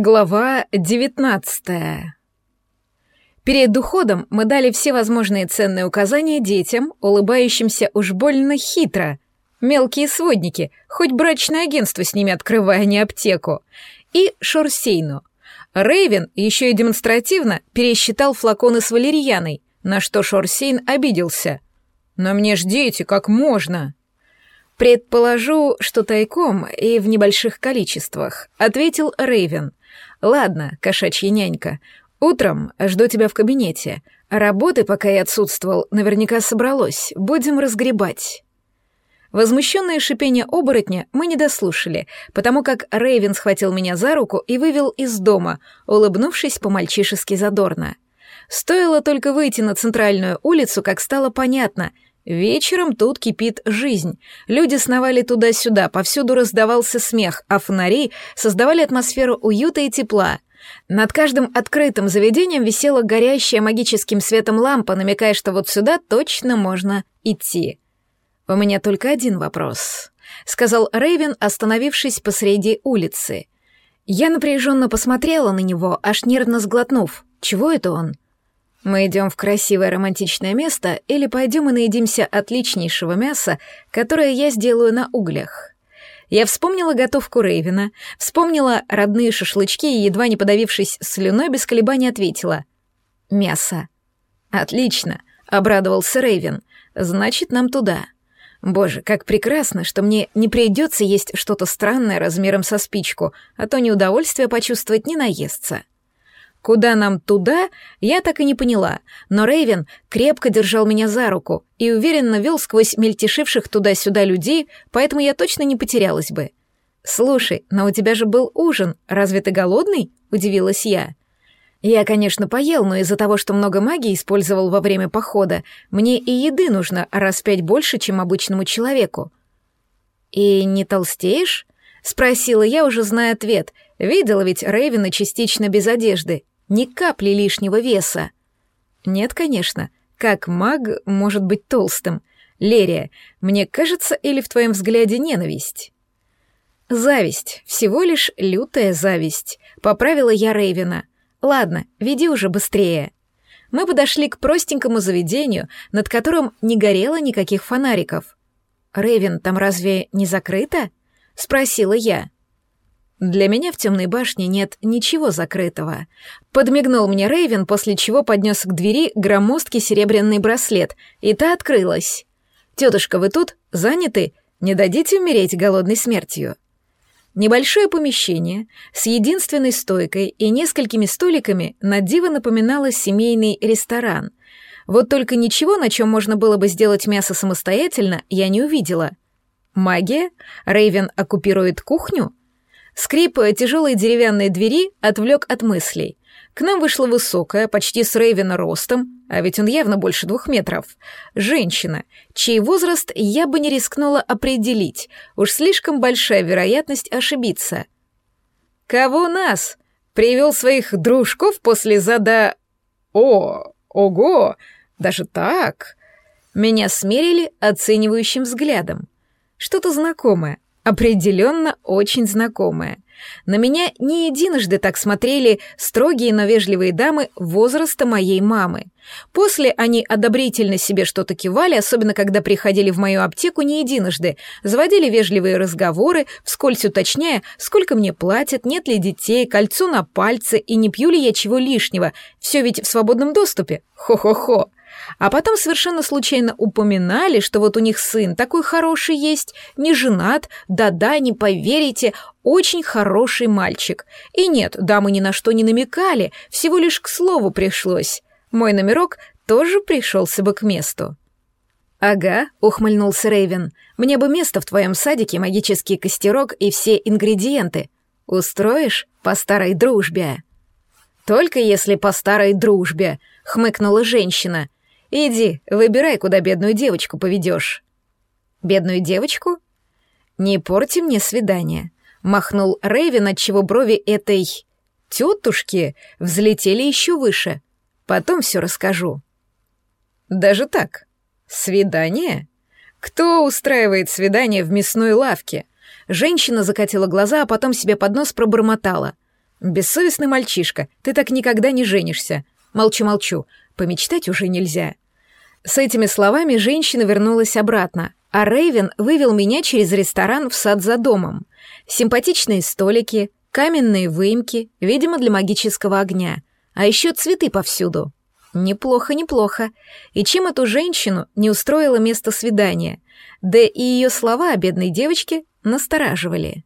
Глава 19 Перед уходом мы дали все возможные ценные указания детям, улыбающимся уж больно хитро. Мелкие сводники, хоть брачное агентство с ними открывая, а не аптеку. И Шорсейну. Рейвен еще и демонстративно пересчитал флаконы с валерьяной, на что Шорсейн обиделся. «Но мне ж дети, как можно?» «Предположу, что тайком и в небольших количествах», — ответил Рейвен. «Ладно, кошачья нянька, утром жду тебя в кабинете. Работы, пока я отсутствовал, наверняка собралось. Будем разгребать». Возмущенное шипение оборотня мы не дослушали, потому как Рейвен схватил меня за руку и вывел из дома, улыбнувшись по-мальчишески задорно. Стоило только выйти на центральную улицу, как стало понятно — Вечером тут кипит жизнь. Люди сновали туда-сюда, повсюду раздавался смех, а фонари создавали атмосферу уюта и тепла. Над каждым открытым заведением висела горящая магическим светом лампа, намекая, что вот сюда точно можно идти. «У меня только один вопрос», — сказал Рейвен, остановившись посреди улицы. Я напряженно посмотрела на него, аж нервно сглотнув. «Чего это он?» Мы идем в красивое романтичное место или пойдем и наедимся отличнейшего мяса, которое я сделаю на углях. Я вспомнила готовку Рейвена, вспомнила родные шашлычки и, едва не подавившись слюной, без колебаний ответила. «Мясо». «Отлично», — обрадовался Рейвен. «Значит, нам туда». Боже, как прекрасно, что мне не придется есть что-то странное размером со спичку, а то неудовольствие почувствовать не наестся. Куда нам туда, я так и не поняла, но Рейвен крепко держал меня за руку и уверенно вел сквозь мельтешивших туда-сюда людей, поэтому я точно не потерялась бы. «Слушай, но у тебя же был ужин, разве ты голодный?» — удивилась я. Я, конечно, поел, но из-за того, что много магии использовал во время похода, мне и еды нужно раз пять больше, чем обычному человеку. «И не толстеешь?» — спросила я, уже зная ответ. Видела ведь Рейвена частично без одежды. Ни капли лишнего веса. Нет, конечно. Как маг может быть толстым? Лерия, мне кажется, или в твоем взгляде ненависть? Зависть, всего лишь лютая зависть. Поправила я Рейвена. Ладно, веди уже быстрее. Мы подошли к простенькому заведению, над которым не горело никаких фонариков. Рейвен, там разве не закрыто? Спросила я. Для меня в темной башне нет ничего закрытого. Подмигнул мне Рейвен, после чего поднес к двери громоздкий серебряный браслет, и та открылась. «Тетушка, вы тут? Заняты? Не дадите умереть голодной смертью?» Небольшое помещение с единственной стойкой и несколькими столиками на диво напоминало семейный ресторан. Вот только ничего, на чем можно было бы сделать мясо самостоятельно, я не увидела. Магия? Рейвен оккупирует кухню? Скрип тяжелой деревянной двери отвлек от мыслей. К нам вышла высокая, почти с Рейвена ростом, а ведь он явно больше двух метров, женщина, чей возраст я бы не рискнула определить, уж слишком большая вероятность ошибиться. «Кого нас? Привел своих дружков после зада... О, ого, даже так?» Меня смерили оценивающим взглядом. Что-то знакомое, Определенно очень знакомая. На меня не единожды так смотрели строгие, но вежливые дамы возраста моей мамы. После они одобрительно себе что-то кивали, особенно когда приходили в мою аптеку не единожды, заводили вежливые разговоры, вскользь уточняя, сколько мне платят, нет ли детей, кольцо на пальце и не пью ли я чего лишнего. Все ведь в свободном доступе. Хо-хо-хо. А потом совершенно случайно упоминали, что вот у них сын такой хороший есть, не женат, да-да, не поверите, очень хороший мальчик. И нет, дамы ни на что не намекали, всего лишь к слову пришлось. Мой номерок тоже пришелся бы к месту. «Ага», — ухмыльнулся Рейвен, — «мне бы место в твоем садике, магический костерок и все ингредиенты. Устроишь по старой дружбе?» «Только если по старой дружбе», — хмыкнула женщина. Иди, выбирай, куда бедную девочку поведешь. Бедную девочку? Не порти мне свидание. Махнул Рейвен, отчего брови этой тетушки взлетели еще выше. Потом все расскажу. Даже так? Свидание? Кто устраивает свидание в мясной лавке? Женщина закатила глаза, а потом себе под нос пробормотала. «Бессовестный мальчишка, ты так никогда не женишься. Молчу-молчу, помечтать уже нельзя». С этими словами женщина вернулась обратно, а Рейвен вывел меня через ресторан в сад за домом. Симпатичные столики, каменные выемки, видимо, для магического огня, а еще цветы повсюду. Неплохо, неплохо. И чем эту женщину не устроило место свидания? Да и ее слова о бедной девочке настораживали.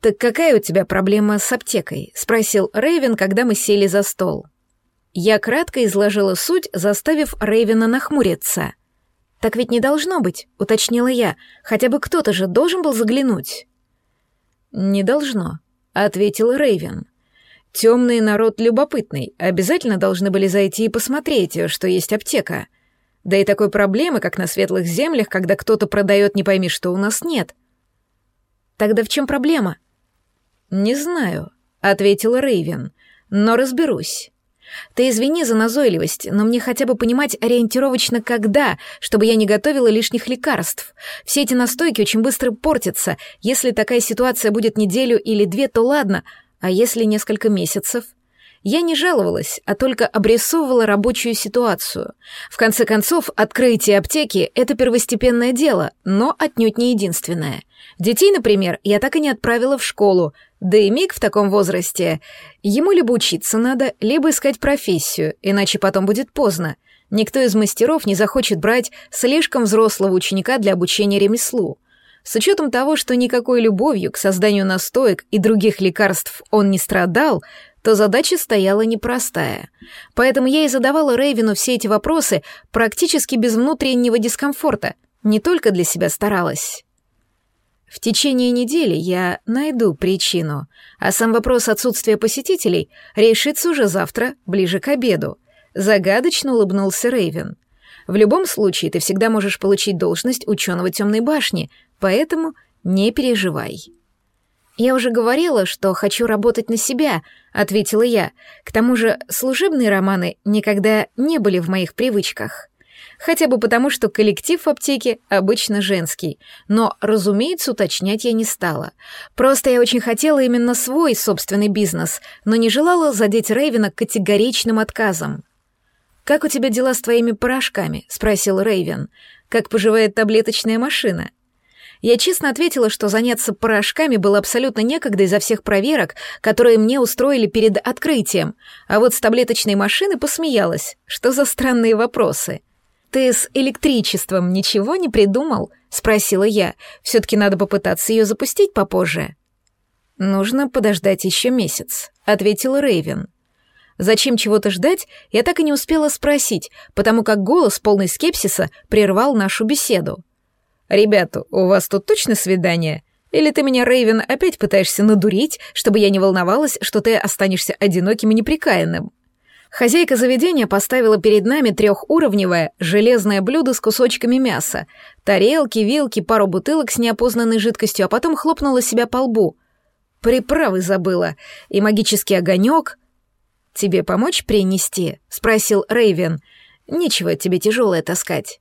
«Так какая у тебя проблема с аптекой?» — спросил Рейвен, когда мы сели за стол. Я кратко изложила суть, заставив Рейвена нахмуриться. «Так ведь не должно быть», — уточнила я. «Хотя бы кто-то же должен был заглянуть». «Не должно», — ответил Рейвен. Темный народ любопытный, обязательно должны были зайти и посмотреть, что есть аптека. Да и такой проблемы, как на светлых землях, когда кто-то продает не пойми что, у нас нет. Тогда в чем проблема? Не знаю, ответил Рейвен, но разберусь. Ты извини за назойливость, но мне хотя бы понимать ориентировочно когда, чтобы я не готовила лишних лекарств. Все эти настойки очень быстро портятся. Если такая ситуация будет неделю или две, то ладно, а если несколько месяцев? Я не жаловалась, а только обрисовывала рабочую ситуацию. В конце концов, открытие аптеки — это первостепенное дело, но отнюдь не единственное. Детей, например, я так и не отправила в школу, да и Мик в таком возрасте. Ему либо учиться надо, либо искать профессию, иначе потом будет поздно. Никто из мастеров не захочет брать слишком взрослого ученика для обучения ремеслу. С учетом того, что никакой любовью к созданию настоек и других лекарств он не страдал, то задача стояла непростая. Поэтому я и задавала Рейвину все эти вопросы практически без внутреннего дискомфорта, не только для себя старалась. В течение недели я найду причину, а сам вопрос отсутствия посетителей решится уже завтра, ближе к обеду. Загадочно улыбнулся Рейвен. В любом случае, ты всегда можешь получить должность ученого темной башни, поэтому не переживай. Я уже говорила, что хочу работать на себя, ответила я. К тому же, служебные романы никогда не были в моих привычках. Хотя бы потому, что коллектив в аптеке обычно женский. Но, разумеется, уточнять я не стала. Просто я очень хотела именно свой собственный бизнес, но не желала задеть Рейвена категоричным отказом. «Как у тебя дела с твоими порошками?» — спросил Рейвен. «Как поживает таблеточная машина?» Я честно ответила, что заняться порошками было абсолютно некогда из-за всех проверок, которые мне устроили перед открытием, а вот с таблеточной машины посмеялась. Что за странные вопросы? «Ты с электричеством ничего не придумал?» — спросила я. «Все-таки надо попытаться ее запустить попозже». «Нужно подождать еще месяц», — ответил Рейвен. Зачем чего-то ждать, я так и не успела спросить, потому как голос, полный скепсиса, прервал нашу беседу. «Ребята, у вас тут точно свидание? Или ты меня, Рейвен, опять пытаешься надурить, чтобы я не волновалась, что ты останешься одиноким и неприкаянным?» Хозяйка заведения поставила перед нами трехуровневое железное блюдо с кусочками мяса, тарелки, вилки, пару бутылок с неопознанной жидкостью, а потом хлопнула себя по лбу. Приправы забыла, и магический огонек, «Тебе помочь принести?» — спросил Рейвен. «Нечего тебе тяжелое таскать».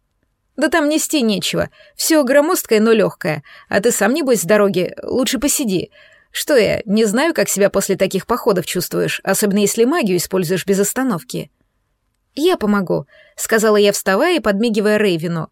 «Да там нести нечего. Все громоздкое, но легкое. А ты сам, небось, с дороги. Лучше посиди. Что я, не знаю, как себя после таких походов чувствуешь, особенно если магию используешь без остановки». «Я помогу», — сказала я, вставая и подмигивая Рейвину.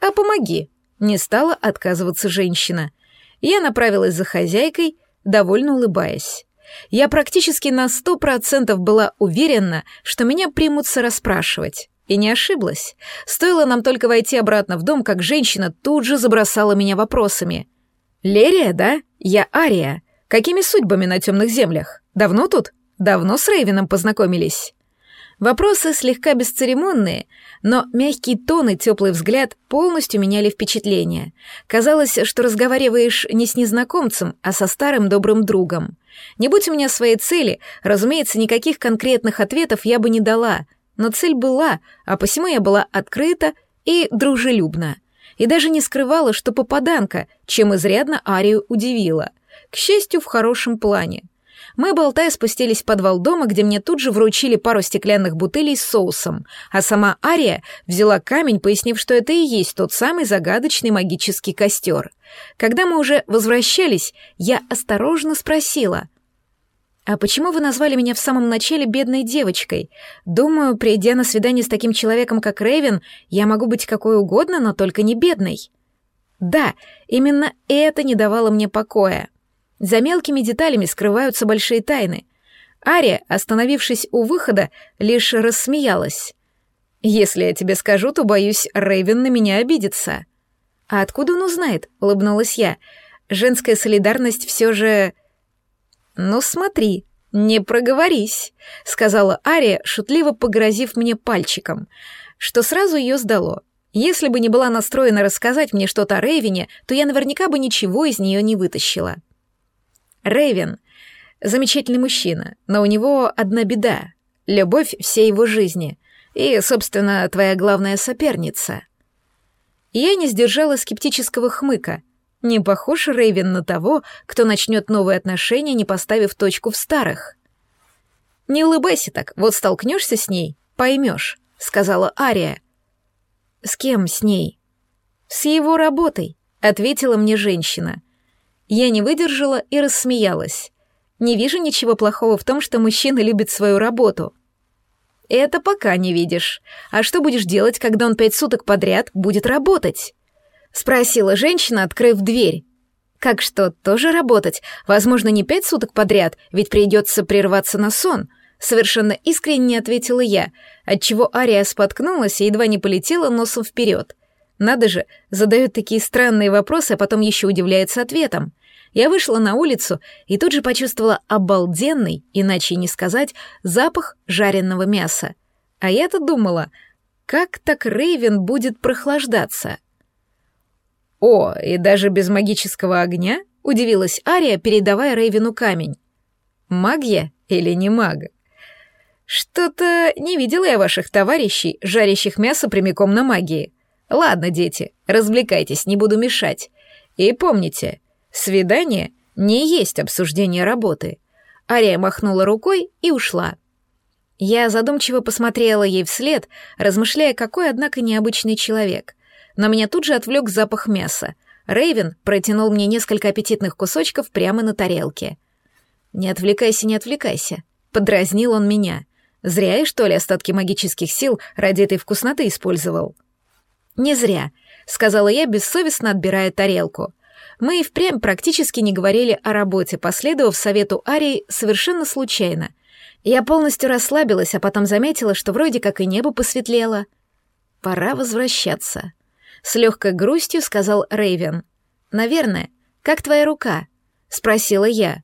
«А помоги», — не стала отказываться женщина. Я направилась за хозяйкой, довольно улыбаясь. Я практически на сто процентов была уверена, что меня примутся расспрашивать. И не ошиблась. Стоило нам только войти обратно в дом, как женщина тут же забросала меня вопросами. «Лерия, да? Я Ария. Какими судьбами на темных землях? Давно тут? Давно с Рейвином познакомились?» Вопросы слегка бесцеремонные, но мягкий тон и теплый взгляд полностью меняли впечатление. Казалось, что разговариваешь не с незнакомцем, а со старым добрым другом. Не будь у меня своей цели, разумеется, никаких конкретных ответов я бы не дала, но цель была, а посему я была открыта и дружелюбна. И даже не скрывала, что попаданка, чем изрядно Арию удивила. К счастью, в хорошем плане. Мы, болтая, спустились в подвал дома, где мне тут же вручили пару стеклянных бутылей с соусом, а сама Ария взяла камень, пояснив, что это и есть тот самый загадочный магический костер. Когда мы уже возвращались, я осторожно спросила. «А почему вы назвали меня в самом начале бедной девочкой? Думаю, придя на свидание с таким человеком, как Рейвен, я могу быть какой угодно, но только не бедной». Да, именно это не давало мне покоя. За мелкими деталями скрываются большие тайны. Ария, остановившись у выхода, лишь рассмеялась. «Если я тебе скажу, то, боюсь, Рейвен на меня обидится». «А откуда он узнает?» — улыбнулась я. «Женская солидарность все же...» «Ну смотри, не проговорись», — сказала Ария, шутливо погрозив мне пальчиком, что сразу ее сдало. Если бы не была настроена рассказать мне что-то о Рейвене, то я наверняка бы ничего из нее не вытащила. Рейвен — замечательный мужчина, но у него одна беда — любовь всей его жизни и, собственно, твоя главная соперница. Я не сдержала скептического хмыка — не похож Рейвен на того, кто начнет новые отношения, не поставив точку в старых. «Не улыбайся так, вот столкнешься с ней, поймешь», — сказала Ария. «С кем с ней?» «С его работой», — ответила мне женщина. Я не выдержала и рассмеялась. Не вижу ничего плохого в том, что мужчина любит свою работу. Это пока не видишь. А что будешь делать, когда он пять суток подряд будет работать? Спросила женщина, открыв дверь. Как что, тоже работать? Возможно, не пять суток подряд, ведь придется прерваться на сон. Совершенно искренне ответила я, отчего Ария споткнулась и едва не полетела носом вперед. Надо же, задают такие странные вопросы, а потом еще удивляется ответом. Я вышла на улицу и тут же почувствовала обалденный, иначе не сказать, запах жареного мяса. А я-то думала, как так Рейвен будет прохлаждаться? «О, и даже без магического огня?» — удивилась Ария, передавая Рейвину камень. «Магия или не мага?» «Что-то не видела я ваших товарищей, жарящих мясо прямиком на магии. Ладно, дети, развлекайтесь, не буду мешать. И помните, свидание не есть обсуждение работы». Ария махнула рукой и ушла. Я задумчиво посмотрела ей вслед, размышляя, какой, однако, необычный человек — но меня тут же отвлек запах мяса. Рейвен протянул мне несколько аппетитных кусочков прямо на тарелке. «Не отвлекайся, не отвлекайся», — подразнил он меня. «Зря я, что ли, остатки магических сил ради этой вкусноты использовал?» «Не зря», — сказала я, бессовестно отбирая тарелку. Мы и впрямь практически не говорили о работе, последовав совету Арии совершенно случайно. Я полностью расслабилась, а потом заметила, что вроде как и небо посветлело. Пора возвращаться. С легкой грустью сказал Рейвен. «Наверное. Как твоя рука?» — спросила я.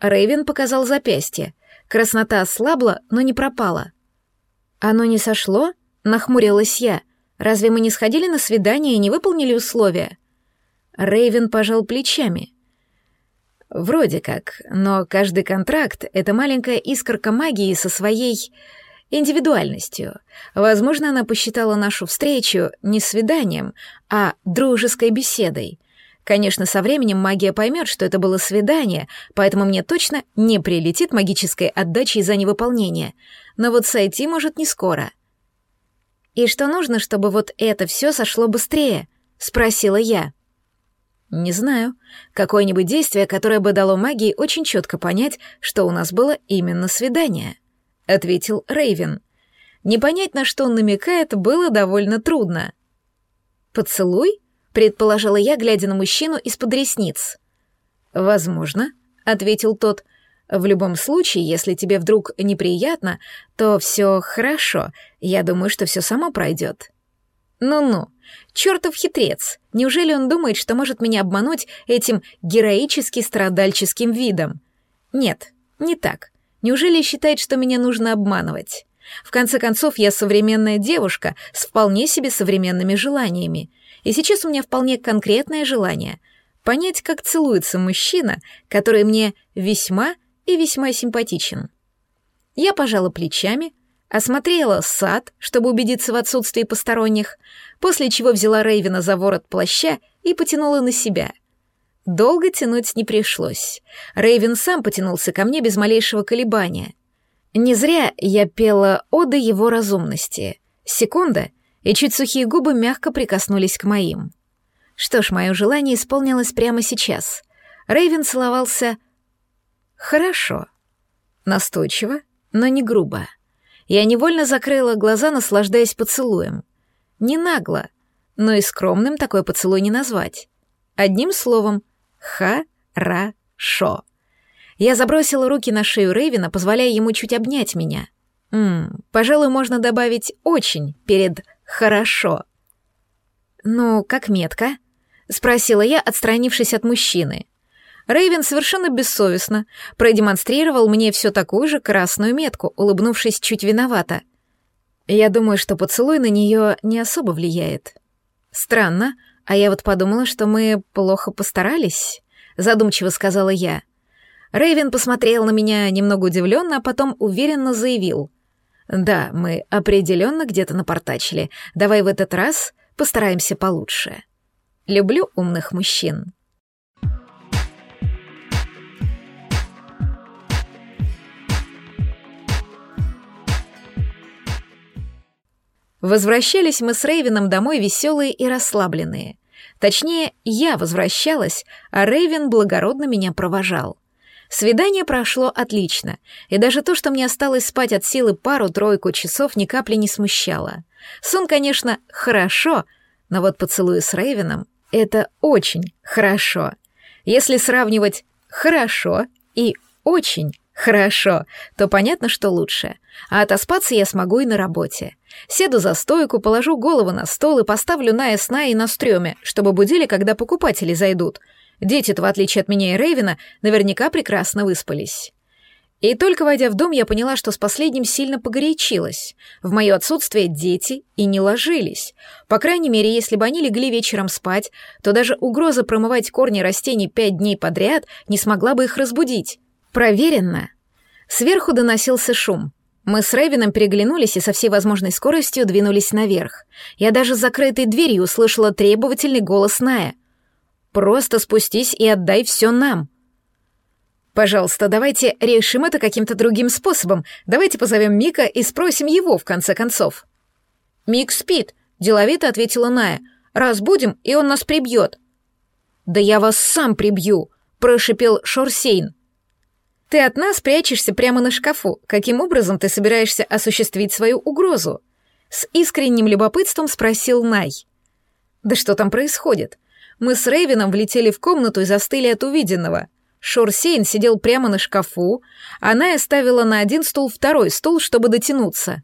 Рейвен показал запястье. Краснота ослабла, но не пропала. «Оно не сошло?» — нахмурилась я. «Разве мы не сходили на свидание и не выполнили условия?» Рейвен пожал плечами. «Вроде как, но каждый контракт — это маленькая искорка магии со своей индивидуальностью. Возможно, она посчитала нашу встречу не свиданием, а дружеской беседой. Конечно, со временем магия поймет, что это было свидание, поэтому мне точно не прилетит магической отдачи за невыполнение. Но вот сойти может не скоро. «И что нужно, чтобы вот это все сошло быстрее?» — спросила я. «Не знаю. Какое-нибудь действие, которое бы дало магии очень четко понять, что у нас было именно свидание». — ответил Рейвен. Не понять, на что он намекает, было довольно трудно. «Поцелуй?» — предположила я, глядя на мужчину из-под ресниц. «Возможно», — ответил тот. «В любом случае, если тебе вдруг неприятно, то все хорошо. Я думаю, что все само пройдет». «Ну-ну, чертов хитрец. Неужели он думает, что может меня обмануть этим героически страдальческим видом? Нет, не так. Неужели считает, что меня нужно обманывать? В конце концов, я современная девушка с вполне себе современными желаниями. И сейчас у меня вполне конкретное желание — понять, как целуется мужчина, который мне весьма и весьма симпатичен. Я пожала плечами, осмотрела сад, чтобы убедиться в отсутствии посторонних, после чего взяла Рейвена за ворот плаща и потянула на себя — Долго тянуть не пришлось. Рейвен сам потянулся ко мне без малейшего колебания. Не зря я пела оды его разумности. Секунда, и чуть сухие губы мягко прикоснулись к моим. Что ж, мое желание исполнилось прямо сейчас. Рейвен целовался хорошо. Настойчиво, но не грубо. Я невольно закрыла глаза, наслаждаясь поцелуем. Не нагло, но и скромным такой поцелуй не назвать. Одним словом, ха-ра-шо. Я забросила руки на шею Рейвина, позволяя ему чуть обнять меня. Ммм, пожалуй, можно добавить «очень» перед «хорошо». «Ну, как метка?» — спросила я, отстранившись от мужчины. Рейвен совершенно бессовестно продемонстрировал мне все такую же красную метку, улыбнувшись чуть виновато. Я думаю, что поцелуй на нее не особо влияет. Странно, а я вот подумала, что мы плохо постарались, задумчиво сказала я. Рейвен посмотрел на меня немного удивленно, а потом уверенно заявил. «Да, мы определенно где-то напортачили. Давай в этот раз постараемся получше. Люблю умных мужчин». Возвращались мы с Рейвеном домой веселые и расслабленные. Точнее, я возвращалась, а Рейвен благородно меня провожал. Свидание прошло отлично, и даже то, что мне осталось спать от силы пару-тройку часов, ни капли не смущало. Сон, конечно, хорошо, но вот поцелуй с Рейвеном — это очень хорошо. Если сравнивать «хорошо» и «очень», Хорошо, то понятно, что лучше. А отоспаться я смогу и на работе. Седу за стойку, положу голову на стол и поставлю Ная сна и на стреме, чтобы будили, когда покупатели зайдут. Дети-то, в отличие от меня и Рейвена, наверняка прекрасно выспались. И только войдя в дом, я поняла, что с последним сильно погорячилась. В мое отсутствие дети и не ложились. По крайней мере, если бы они легли вечером спать, то даже угроза промывать корни растений пять дней подряд не смогла бы их разбудить. Проверено. Сверху доносился шум. Мы с Рейвином переглянулись и со всей возможной скоростью двинулись наверх. Я даже закрытой дверью услышала требовательный голос Ная. «Просто спустись и отдай все нам». «Пожалуйста, давайте решим это каким-то другим способом. Давайте позовем Мика и спросим его, в конце концов». «Мик спит», — деловито ответила Ная. «Разбудим, и он нас прибьет». «Да я вас сам прибью», — прошипел Шорсейн. Ты от нас прячешься прямо на шкафу. Каким образом ты собираешься осуществить свою угрозу? С искренним любопытством спросил Най. Да что там происходит? Мы с Рейвином влетели в комнату и застыли от увиденного. Шорсейн сидел прямо на шкафу, а Най ставила на один стул второй стул, чтобы дотянуться.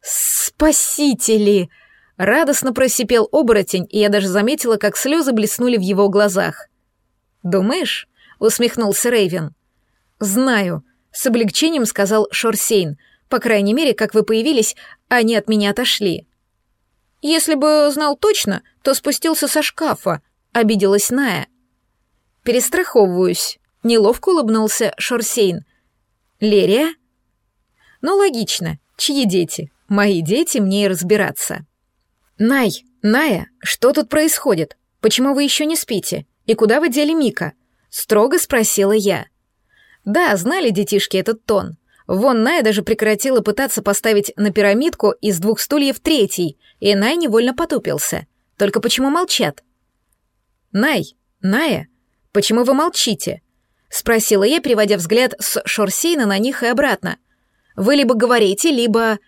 «Спасители!» — радостно просипел оборотень, и я даже заметила, как слезы блеснули в его глазах. «Думаешь?» — усмехнулся Рейвен. «Знаю», — с облегчением сказал Шорсейн. «По крайней мере, как вы появились, они от меня отошли». «Если бы знал точно, то спустился со шкафа», — обиделась Ная. «Перестраховываюсь», — неловко улыбнулся Шорсейн. «Лерия?» «Ну, логично. Чьи дети? Мои дети, мне и разбираться». «Най, Ная, что тут происходит? Почему вы еще не спите? И куда вы дели Мика?» — строго спросила я. Да, знали детишки этот тон. Вон Ная даже прекратила пытаться поставить на пирамидку из двух стульев третий, и Най невольно потупился. Только почему молчат? «Най, Ная, почему вы молчите?» — спросила я, переводя взгляд с Шорсейна на них и обратно. «Вы либо говорите, либо...»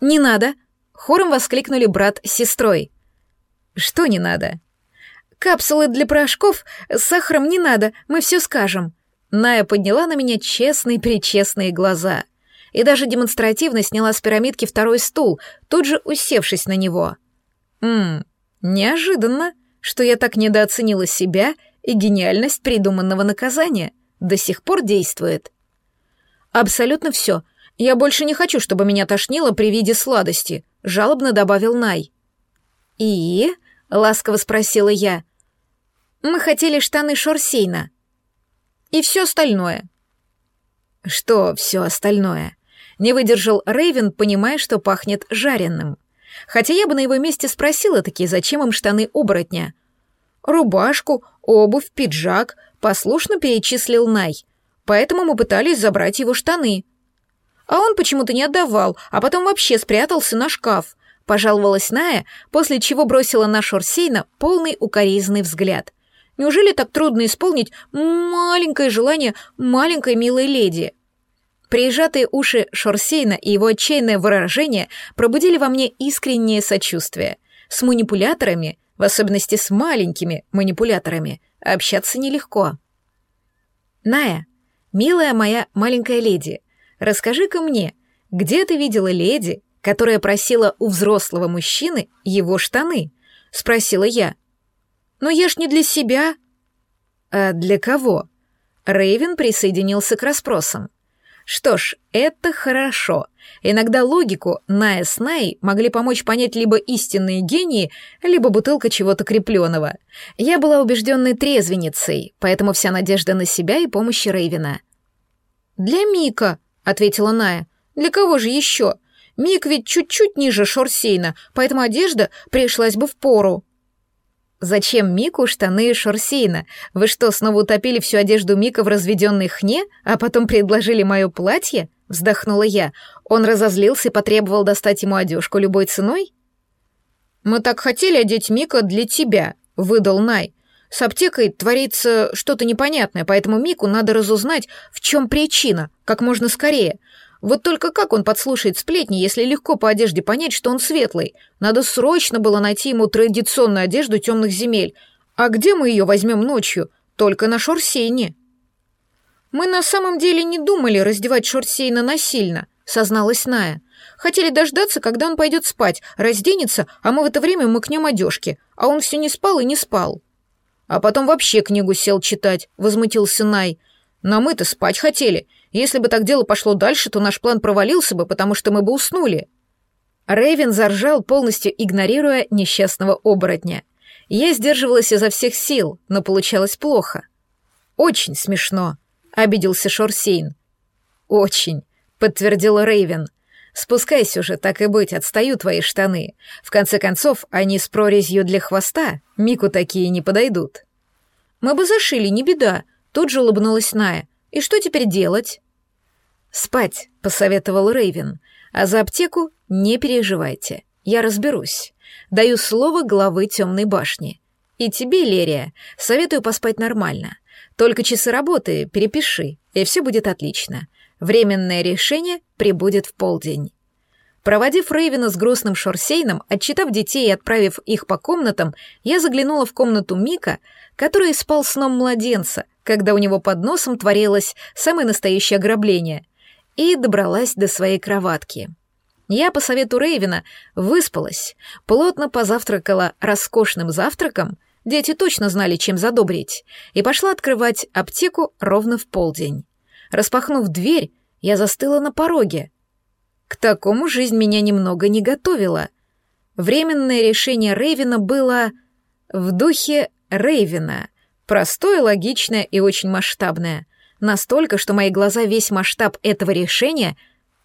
«Не надо!» — хором воскликнули брат с сестрой. «Что не надо?» «Капсулы для порошков с сахаром не надо, мы все скажем», Ная подняла на меня честные-пречестные глаза и даже демонстративно сняла с пирамидки второй стул, тут же усевшись на него. Ммм, неожиданно, что я так недооценила себя и гениальность придуманного наказания. До сих пор действует. Абсолютно все. Я больше не хочу, чтобы меня тошнило при виде сладости, жалобно добавил Най. И? ласково спросила я. Мы хотели штаны Шорсейна и все остальное. Что все остальное? Не выдержал Рейвен, понимая, что пахнет жареным. Хотя я бы на его месте спросила таки, зачем им штаны оборотня. Рубашку, обувь, пиджак послушно перечислил Най. Поэтому мы пытались забрать его штаны. А он почему-то не отдавал, а потом вообще спрятался на шкаф. Пожаловалась Ная, после чего бросила на Шорсейна полный укоризный взгляд — Неужели так трудно исполнить маленькое желание маленькой милой леди? Прижатые уши Шорсейна и его отчаянное выражение пробудили во мне искреннее сочувствие. С манипуляторами, в особенности с маленькими манипуляторами, общаться нелегко. «Ная, милая моя маленькая леди, расскажи-ка мне, где ты видела леди, которая просила у взрослого мужчины его штаны?» — спросила я. «Но я ж не для себя». «А для кого?» Рейвен присоединился к расспросам. Что ж, это хорошо. Иногда логику Ная с Най могли помочь понять либо истинные гении, либо бутылка чего-то крепленного. Я была убежденной трезвенницей, поэтому вся надежда на себя и помощи Рейвена. «Для Мика», — ответила Ная. «Для кого же еще? Мик ведь чуть-чуть ниже Шорсейна, поэтому одежда пришлась бы в пору». «Зачем Мику штаны Шорсейна? Вы что, снова утопили всю одежду Мика в разведенной хне, а потом предложили мое платье?» — вздохнула я. Он разозлился и потребовал достать ему одежку любой ценой? «Мы так хотели одеть Мика для тебя», — выдал Най. «С аптекой творится что-то непонятное, поэтому Мику надо разузнать, в чем причина, как можно скорее. Вот только как он подслушает сплетни, если легко по одежде понять, что он светлый? Надо срочно было найти ему традиционную одежду темных земель. А где мы ее возьмем ночью? Только на Шорсейне. Мы на самом деле не думали раздевать Шорсейна насильно, созналась Ная. Хотели дождаться, когда он пойдет спать, разденется, а мы в это время мыкнем одежки. А он все не спал и не спал. А потом вообще книгу сел читать, возмутился Най. Но мы-то спать хотели. Если бы так дело пошло дальше, то наш план провалился бы, потому что мы бы уснули. Рэйвен заржал, полностью игнорируя несчастного оборотня. Я сдерживалась изо всех сил, но получалось плохо. «Очень смешно», — обиделся Шорсейн. «Очень», — подтвердила Рэйвен. «Спускайся уже, так и быть, отстаю твои штаны. В конце концов, они с прорезью для хвоста, Мику такие не подойдут». «Мы бы зашили, не беда», — тут же улыбнулась Ная. «И что теперь делать?» «Спать», — посоветовал Рейвен. «А за аптеку не переживайте. Я разберусь. Даю слово главы темной башни. И тебе, Лерия, советую поспать нормально. Только часы работы перепиши, и все будет отлично. Временное решение прибудет в полдень». Проводив Рейвена с грустным шорсейном, отчитав детей и отправив их по комнатам, я заглянула в комнату Мика, который спал сном младенца, когда у него под носом творилось самое настоящее ограбление и добралась до своей кроватки. Я по совету Рейвена выспалась, плотно позавтракала роскошным завтраком, дети точно знали, чем задобрить, и пошла открывать аптеку ровно в полдень. Распахнув дверь, я застыла на пороге. К такому жизнь меня немного не готовила. Временное решение Рейвена было в духе Рейвена, простое, логичное и очень масштабное. Настолько, что мои глаза весь масштаб этого решения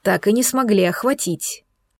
так и не смогли охватить.